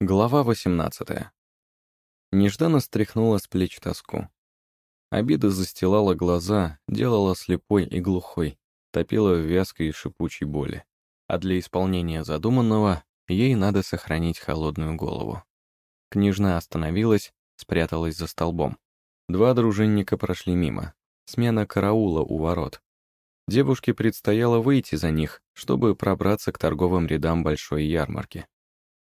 Глава 18. Нежданно стряхнула с плеч тоску. Обида застилала глаза, делала слепой и глухой, топила в вязкой и шипучей боли. А для исполнения задуманного ей надо сохранить холодную голову. Княжна остановилась, спряталась за столбом. Два дружинника прошли мимо. Смена караула у ворот. Девушке предстояло выйти за них, чтобы пробраться к торговым рядам большой ярмарки.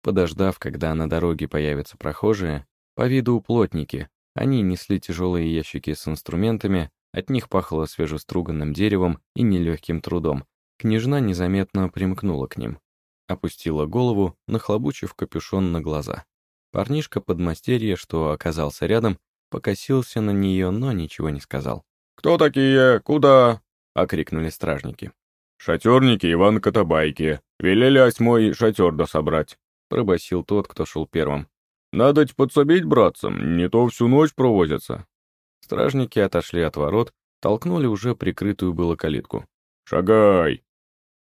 Подождав, когда на дороге появятся прохожие, по виду плотники, они несли тяжелые ящики с инструментами, от них пахло свежеструганным деревом и нелегким трудом. Княжна незаметно примкнула к ним. Опустила голову, нахлобучив капюшон на глаза. Парнишка подмастерье, что оказался рядом, покосился на нее, но ничего не сказал. «Кто такие? Куда?» — окрикнули стражники. «Шатерники Иван Котобайки. Велели осьмой шатер дособрать». — пробасил тот, кто шел первым. «Надо подсобить братцам, не то всю ночь провозятся». Стражники отошли от ворот, толкнули уже прикрытую было калитку. «Шагай!»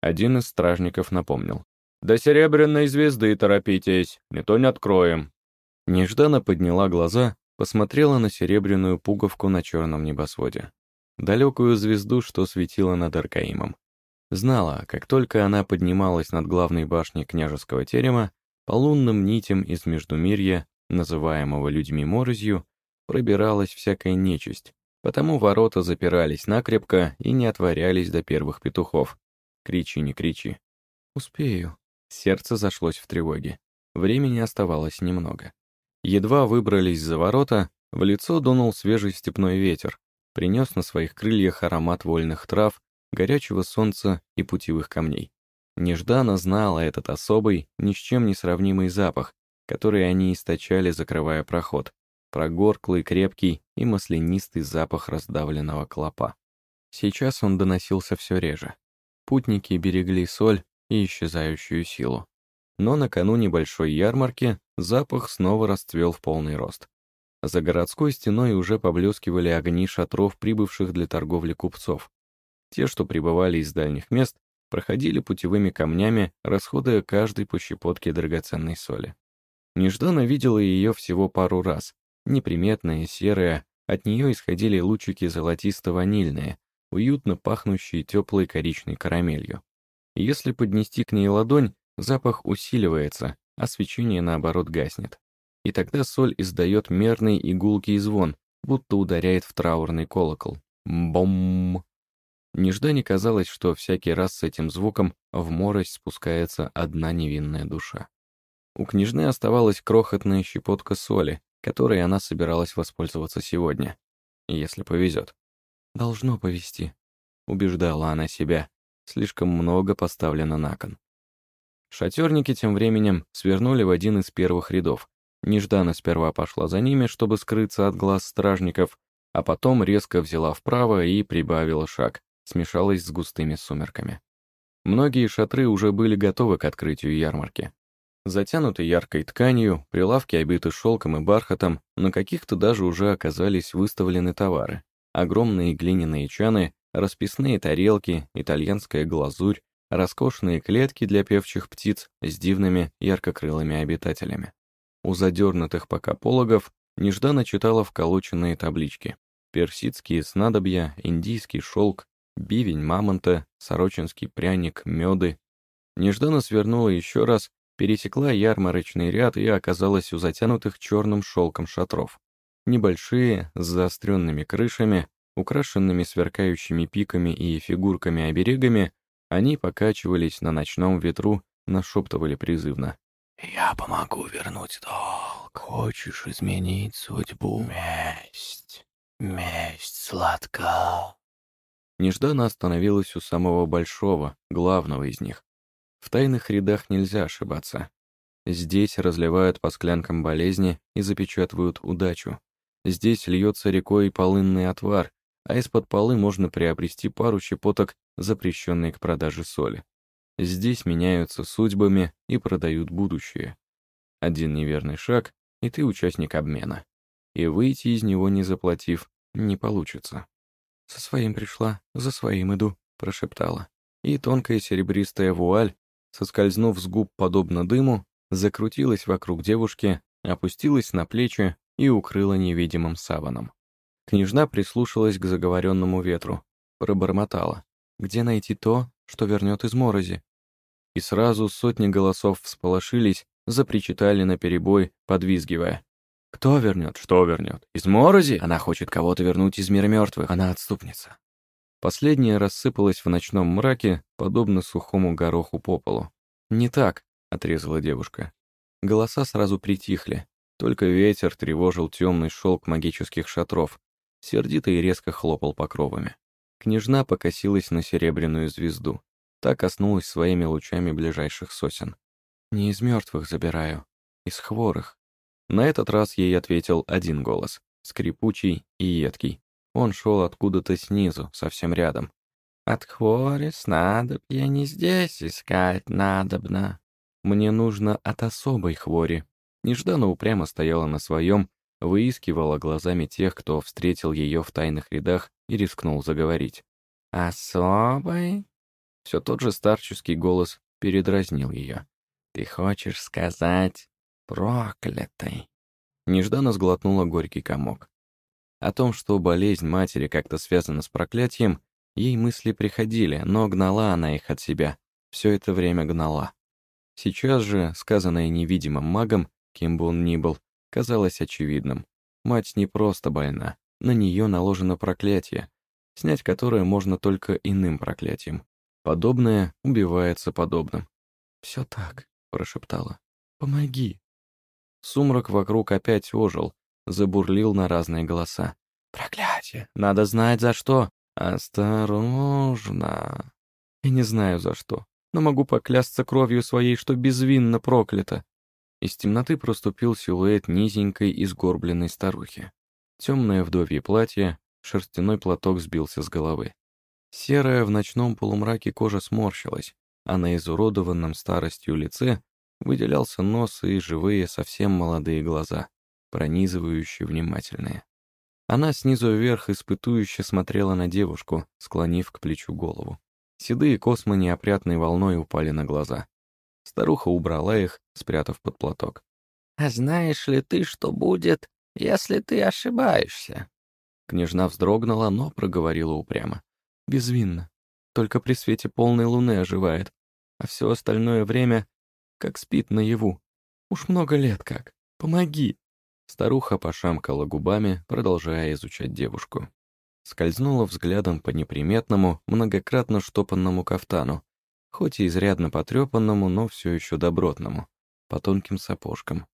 Один из стражников напомнил. «До серебряной звезды торопитесь, не то не откроем». Нежданно подняла глаза, посмотрела на серебряную пуговку на черном небосводе. Далекую звезду, что светила над Аркаимом. Знала, как только она поднималась над главной башней княжеского терема, по лунным нитям из Междумирья, называемого людьми морозью, пробиралась всякая нечисть, потому ворота запирались накрепко и не отворялись до первых петухов. Кричи, не кричи. «Успею». Сердце зашлось в тревоге. Времени оставалось немного. Едва выбрались за ворота, в лицо дунул свежий степной ветер, принес на своих крыльях аромат вольных трав, горячего солнца и путевых камней. Нежданно знала этот особый, ни с чем не сравнимый запах, который они источали, закрывая проход. Прогорклый, крепкий и маслянистый запах раздавленного клопа. Сейчас он доносился все реже. Путники берегли соль и исчезающую силу. Но накануне большой ярмарки запах снова расцвел в полный рост. За городской стеной уже поблескивали огни шатров прибывших для торговли купцов. Те, что прибывали из дальних мест, проходили путевыми камнями, расходуя каждый по щепотке драгоценной соли. Нежданно видела ее всего пару раз. Неприметная, серая, от нее исходили лучики золотисто-ванильные, уютно пахнущие теплой коричной карамелью. Если поднести к ней ладонь, запах усиливается, а свечение, наоборот, гаснет. И тогда соль издает мерный игулкий звон, будто ударяет в траурный колокол. Бом! Неждане казалось, что всякий раз с этим звуком в морось спускается одна невинная душа. У княжны оставалась крохотная щепотка соли, которой она собиралась воспользоваться сегодня, если повезет. «Должно повезти», — убеждала она себя. Слишком много поставлено на кон. Шатерники тем временем свернули в один из первых рядов. Нежданно сперва пошла за ними, чтобы скрыться от глаз стражников, а потом резко взяла вправо и прибавила шаг, смешалась с густыми сумерками. Многие шатры уже были готовы к открытию ярмарки. Затянуты яркой тканью, прилавки обиты шелком и бархатом, на каких-то даже уже оказались выставлены товары. Огромные глиняные чаны, расписные тарелки, итальянская глазурь, роскошные клетки для певчих птиц с дивными яркокрылыми обитателями. У задернутых пока пологов нежданно читала вколоченные таблички. Персидские снадобья, индийский шелк, бивень мамонта, сорочинский пряник, меды. Нежданно свернула еще раз, пересекла ярмарочный ряд и оказалась у затянутых черным шелком шатров. Небольшие, с заостренными крышами, украшенными сверкающими пиками и фигурками-оберегами, они покачивались на ночном ветру, нашептывали призывно. «Я помогу вернуть долг. Хочешь изменить судьбу? Месть, месть сладка». Нежданно остановилась у самого большого, главного из них. В тайных рядах нельзя ошибаться. Здесь разливают по склянкам болезни и запечатывают удачу. Здесь льется рекой полынный отвар, а из-под полы можно приобрести пару щепоток, запрещенной к продаже соли. Здесь меняются судьбами и продают будущее. Один неверный шаг, и ты участник обмена. И выйти из него не заплатив, не получится. «Со своим пришла, за своим иду», — прошептала. И тонкая серебристая вуаль, соскользнув с губ подобно дыму, закрутилась вокруг девушки, опустилась на плечи и укрыла невидимым саваном. Княжна прислушалась к заговоренному ветру, пробормотала. «Где найти то, что вернет из морози?» И сразу сотни голосов всполошились, запричитали наперебой, подвизгивая. «Кто вернет? Что вернет? Из морози? Она хочет кого-то вернуть из мира мертвых. Она отступница». Последняя рассыпалась в ночном мраке, подобно сухому гороху по полу. «Не так», — отрезала девушка. Голоса сразу притихли. Только ветер тревожил темный шелк магических шатров, сердито и резко хлопал покровами. Княжна покосилась на серебряную звезду. Та коснулась своими лучами ближайших сосен. «Не из мертвых забираю, из хворых». На этот раз ей ответил один голос, скрипучий и едкий. Он шел откуда-то снизу, совсем рядом. «От хвори снадобья не здесь искать надобно. Мне нужно от особой хвори». Нежданно упрямо стояла на своем, выискивала глазами тех, кто встретил ее в тайных рядах и рискнул заговорить. «Особой?» Все тот же старческий голос передразнил ее. «Ты хочешь сказать проклятой?» Нежданно сглотнула горький комок. О том, что болезнь матери как-то связана с проклятием, ей мысли приходили, но гнала она их от себя. Все это время гнала. Сейчас же, сказанное невидимым магом, кем бы он ни был, казалось очевидным. Мать не просто больна, на нее наложено проклятие, снять которое можно только иным проклятием. Подобное убивается подобным. «Все так», — прошептала. «Помоги». Сумрак вокруг опять ожил, забурлил на разные голоса. «Проклятие! Надо знать, за что!» «Осторожно!» Я не знаю, за что, но могу поклясться кровью своей, что безвинно проклято. Из темноты проступил силуэт низенькой и сгорбленной старухи. Темное вдовье платье, шерстяной платок сбился с головы. Серая в ночном полумраке кожа сморщилась, а на изуродованном старостью лице выделялся нос и живые, совсем молодые глаза пронизывающе внимательные. Она снизу вверх испытующе смотрела на девушку, склонив к плечу голову. Седые космы неопрятной волной упали на глаза. Старуха убрала их, спрятав под платок. «А знаешь ли ты, что будет, если ты ошибаешься?» Княжна вздрогнула, но проговорила упрямо. «Безвинно. Только при свете полной луны оживает, а все остальное время как спит наяву. Уж много лет как. Помоги!» Старуха пошамкала губами, продолжая изучать девушку. Скользнула взглядом по неприметному, многократно штопанному кафтану, хоть и изрядно потрепанному, но все еще добротному, по тонким сапожкам.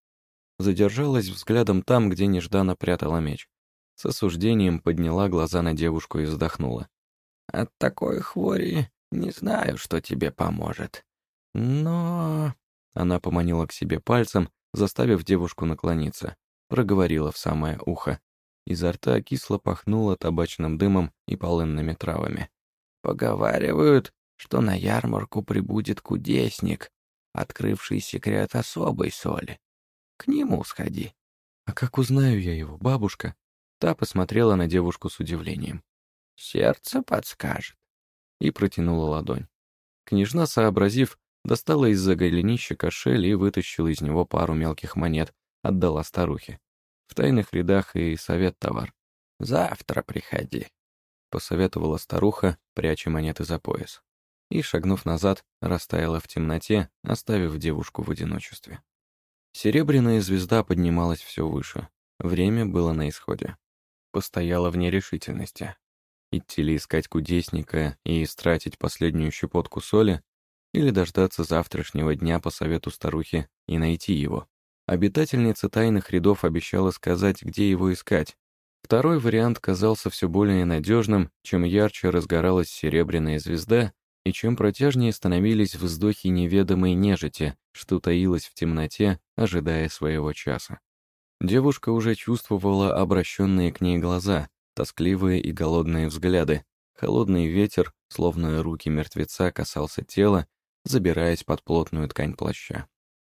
Задержалась взглядом там, где нежданно прятала меч. С осуждением подняла глаза на девушку и вздохнула. «От такой хвори не знаю, что тебе поможет. Но...» Она поманила к себе пальцем, заставив девушку наклониться проговорила в самое ухо. Изо рта кисло пахнуло табачным дымом и полынными травами. «Поговаривают, что на ярмарку прибудет кудесник, открывший секрет особой соли. К нему сходи». «А как узнаю я его, бабушка?» Та посмотрела на девушку с удивлением. «Сердце подскажет». И протянула ладонь. Княжна, сообразив, достала из-за голенища кошель и вытащила из него пару мелких монет, отдала старухе. В тайных рядах и совет товар. «Завтра приходи», — посоветовала старуха, пряча монеты за пояс. И, шагнув назад, растаяла в темноте, оставив девушку в одиночестве. Серебряная звезда поднималась все выше. Время было на исходе. Постояла в нерешительности. Идти ли искать кудесника и истратить последнюю щепотку соли, или дождаться завтрашнего дня по совету старухи и найти его. Обитательница тайных рядов обещала сказать, где его искать. Второй вариант казался все более надежным, чем ярче разгоралась серебряная звезда и чем протяжнее становились вздохи неведомой нежити, что таилась в темноте, ожидая своего часа. Девушка уже чувствовала обращенные к ней глаза, тоскливые и голодные взгляды. Холодный ветер, словно руки мертвеца, касался тела, забираясь под плотную ткань плаща.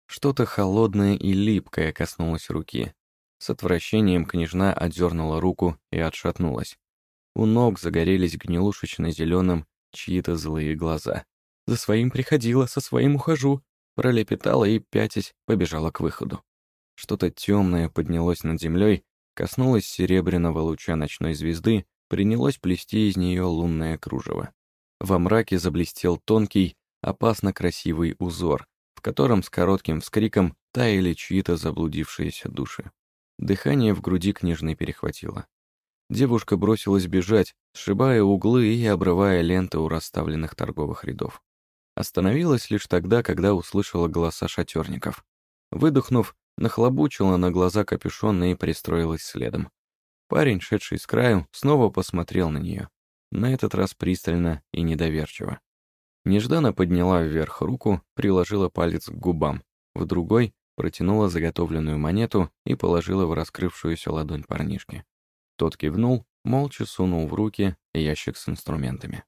Что-то холодное и липкое коснулось руки. С отвращением княжна отдернула руку и отшатнулась. У ног загорелись гнилушечно-зеленым чьи-то злые глаза. «За своим приходила, со своим ухожу. пролепетала и, пятясь, побежала к выходу. Что-то темное поднялось над землей, коснулось серебряного луча ночной звезды, принялось плести из нее лунное кружево. Во мраке заблестел тонкий, опасно красивый узор, в котором с коротким вскриком таяли чьи-то заблудившиеся души. Дыхание в груди княжны перехватило. Девушка бросилась бежать, сшибая углы и обрывая ленты у расставленных торговых рядов. Остановилась лишь тогда, когда услышала голоса шатерников. Выдохнув, нахлобучила на глаза капюшон и пристроилась следом. Парень, шедший с краю, снова посмотрел на нее. На этот раз пристально и недоверчиво. Нежданно подняла вверх руку, приложила палец к губам, в другой протянула заготовленную монету и положила в раскрывшуюся ладонь парнишки. Тот кивнул, молча сунул в руки ящик с инструментами.